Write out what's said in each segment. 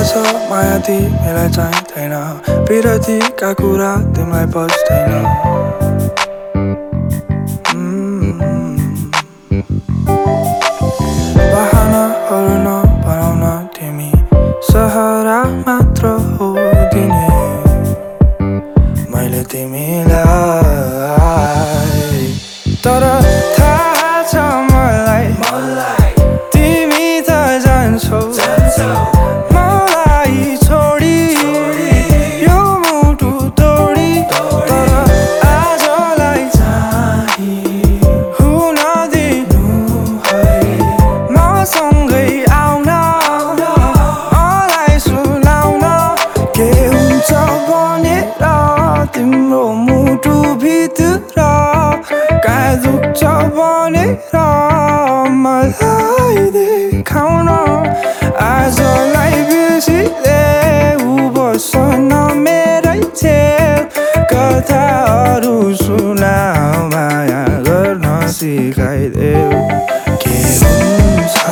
माया तिमीलाई चाहिँदैन विरतीका कुरा तिमीलाई बस्दैन बहानाहरू नबनाउन तिमी सहरा मात्र हो दिने। मैले तिमीलाई तर दुख्छ भनेर मलाई देखाउन आजलाई बिर्सिले ऊ बस्न मेरै छेउ कथाहरू सुनाऊ माया गर्न सिकाइदेऊ के हुन्छ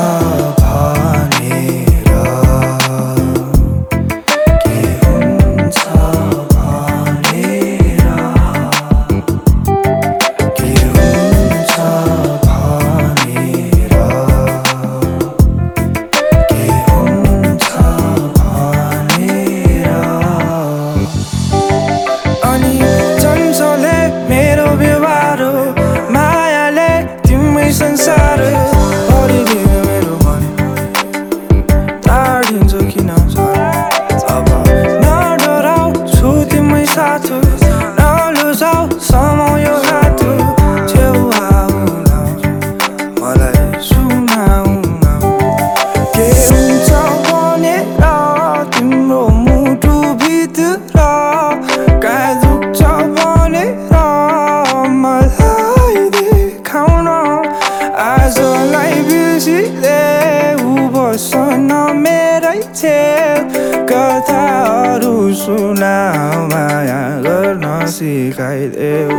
ऊ बस्न मेरै छेउ कथाहरू सुनाऊ माया गर्न सिकाइदेऊ।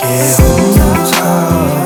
के हुन्छ?